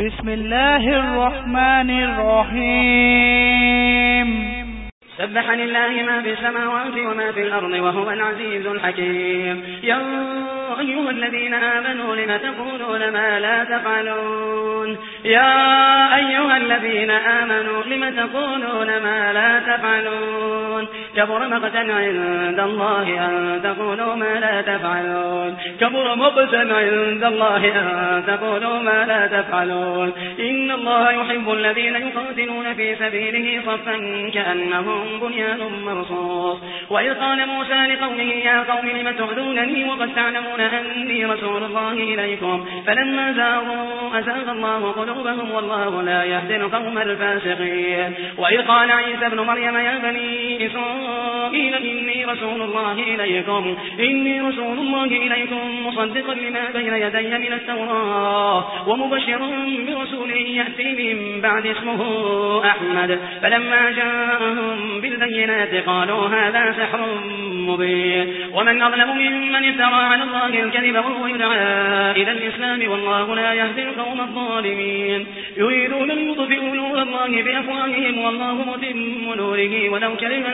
بسم الله الرحمن الرحيم سبح لله ما في السماوات وما في الأرض وهو العزيز الحكيم. يا أيها الذين آمنوا لم تقولون ما لا تفعلون؟ يا أيها الذين آمنوا لم تقولون ما لا تفعلون؟ كبر مقتا عند الله أن تقولوا ما لا تفعلون. كبر مقتا عند الله أن تقولوا ما لا تفعلون. إن الله يحب الذين يقاتلون في سبيله صفا كأنهم بنيان مرصوص. وإذ قال موسى لقومه يا قوم لم تؤذونني وقد تعلمون أني رسول الله إليكم. فلما زاغوا أزاغ الله قلوبهم والله لا يهدي القوم الفاسقين. وإذ قال عيسى ابن مريم يا بني إسرائيل إني رسول الله إليكم. إني رسول الله إليكم مصدقا لما بين يدي من التوراة ومبشرا برسول يأتي من بعد اسمه أحمد. فلما جاءهم بالبينات قالوا هذا سحر مبين. ومن أظلم ممن افترى على الله الكذب وهو يدعى إلى الإسلام والله لا يهدي القوم الظالمين. يريدون ليطفئوا نور الله بأفواههم والله متم نوره ولو كره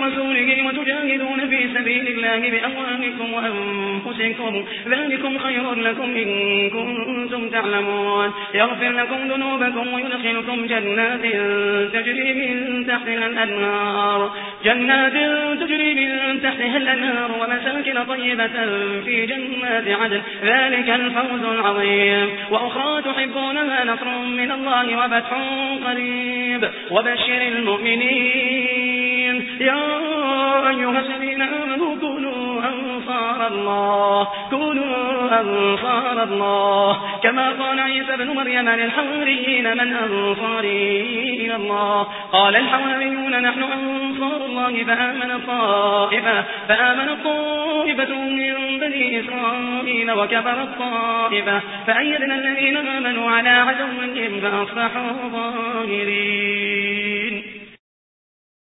الله بأموالكم وأنفسكم. ذلكم خير لكم إن كنتم تعلمون. يغفر لكم ذنوبكم ويدخلكم جنات تجري من تحتها الأنهار. جنات تجري من تحتها الأنهار ومساكن طيبة في جنات عدن. ذلك الفوز العظيم. وأخرى تحبونها نصر من الله وفتح قريب. وبشر المؤمنين. يا أيها الذين آمنوا كونوا أنصار الله كونوا أنصار الله. كما قال عيسى بن مريم للحواريين من أنصاري إلى الله؟ قال الحواريون نحن أنصار الله. فآمن الطائفة فآمن الطائفة من بني إسرائيل وكفر الطائفة. فأيدنا الذين آمنوا على عدوهم فأصبحوا ظاهرين.